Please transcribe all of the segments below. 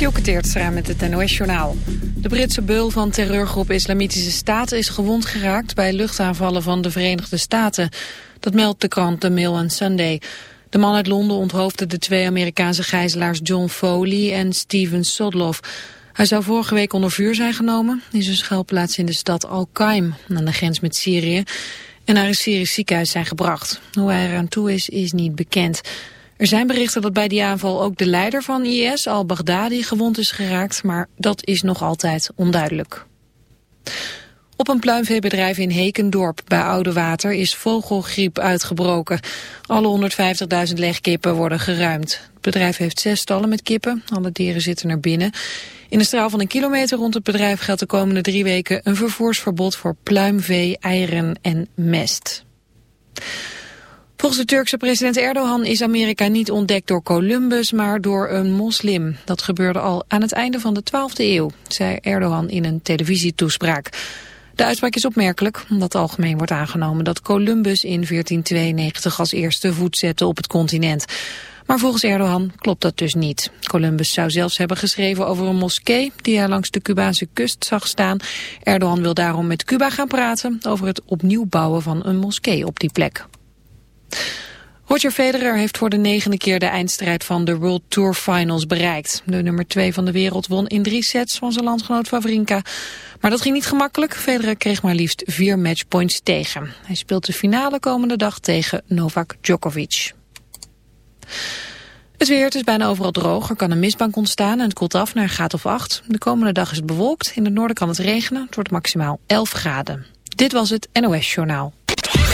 Dielke Teertstra met het NOS-journaal. De Britse beul van terreurgroep Islamitische Staten is gewond geraakt... bij luchtaanvallen van de Verenigde Staten. Dat meldt de krant The Mail on Sunday. De man uit Londen onthoofde de twee Amerikaanse gijzelaars John Foley en Steven Sodloff. Hij zou vorige week onder vuur zijn genomen... in zijn schuilplaats in de stad Al-Qaim, aan de grens met Syrië... en naar een Syrisch ziekenhuis zijn gebracht. Hoe hij eraan toe is, is niet bekend... Er zijn berichten dat bij die aanval ook de leider van IS, al-Baghdadi, gewond is geraakt, maar dat is nog altijd onduidelijk. Op een pluimveebedrijf in Hekendorp bij Oude Water is vogelgriep uitgebroken. Alle 150.000 legkippen worden geruimd. Het bedrijf heeft zes stallen met kippen, alle dieren zitten er binnen. In een straal van een kilometer rond het bedrijf geldt de komende drie weken een vervoersverbod voor pluimvee, eieren en mest. Volgens de Turkse president Erdogan is Amerika niet ontdekt door Columbus, maar door een moslim. Dat gebeurde al aan het einde van de 12e eeuw, zei Erdogan in een televisietoespraak. De uitspraak is opmerkelijk, omdat algemeen wordt aangenomen dat Columbus in 1492 als eerste voet zette op het continent. Maar volgens Erdogan klopt dat dus niet. Columbus zou zelfs hebben geschreven over een moskee die hij langs de Cubaanse kust zag staan. Erdogan wil daarom met Cuba gaan praten over het opnieuw bouwen van een moskee op die plek. Roger Federer heeft voor de negende keer de eindstrijd van de World Tour Finals bereikt. De nummer 2 van de wereld won in drie sets van zijn landgenoot Wawrinka. Maar dat ging niet gemakkelijk. Federer kreeg maar liefst vier matchpoints tegen. Hij speelt de finale komende dag tegen Novak Djokovic. Het weer, het is bijna overal droog. Er kan een mistbank ontstaan en het koelt af naar een graad of 8. De komende dag is het bewolkt. In het noorden kan het regenen. Het wordt maximaal 11 graden. Dit was het NOS Journaal.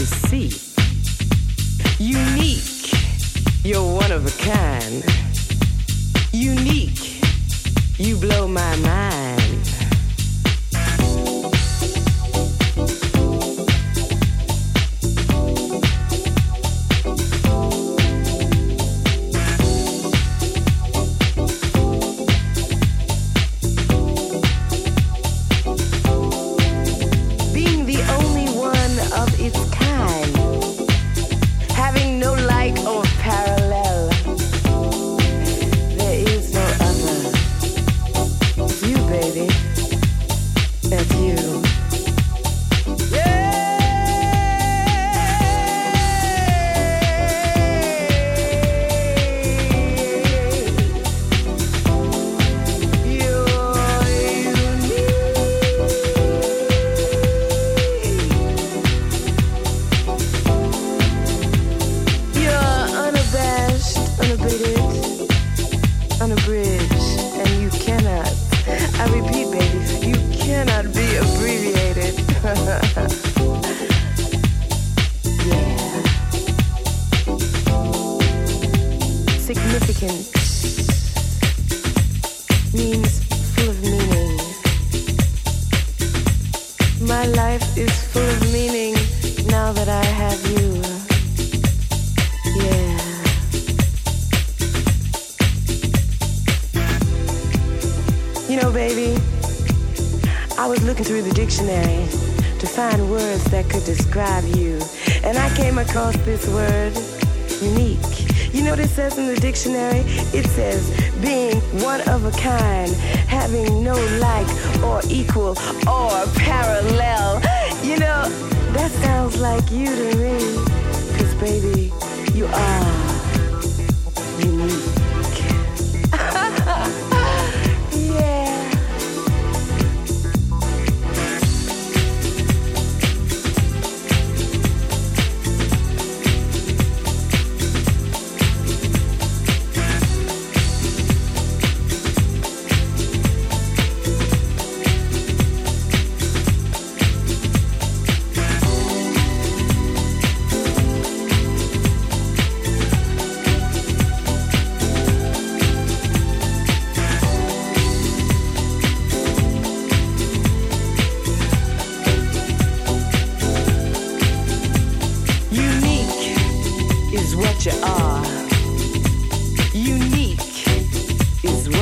You see.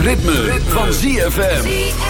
Ritme, van ZFM.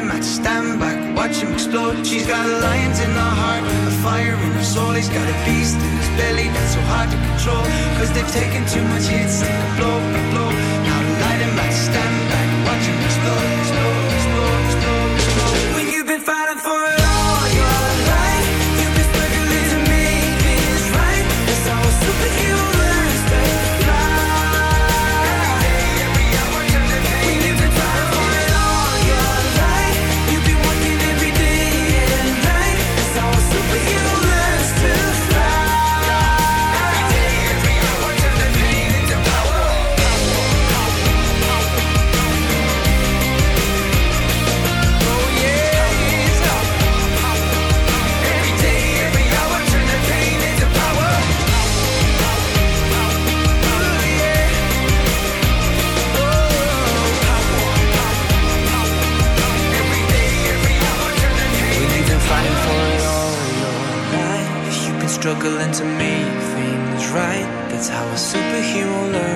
him, I'd stand back, watch him explode. She's got a in her heart, a fire in her soul. He's got a beast in his belly that's so hard to control. Cause they've taken too much hits, take a blow, a blow. to make things right. That's how a superhero learns.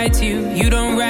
When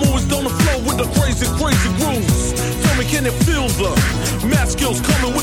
I'm always down the flow with the crazy, crazy grooves. Tell me, can it feel the math skills coming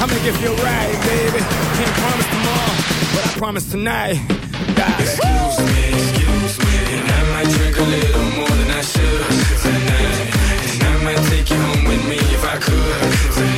I make it feel right, baby. Can't promise tomorrow, but I promise tonight. God. Excuse me, excuse me, and I might drink a little more than I should tonight. And I might take you home with me if I could tonight.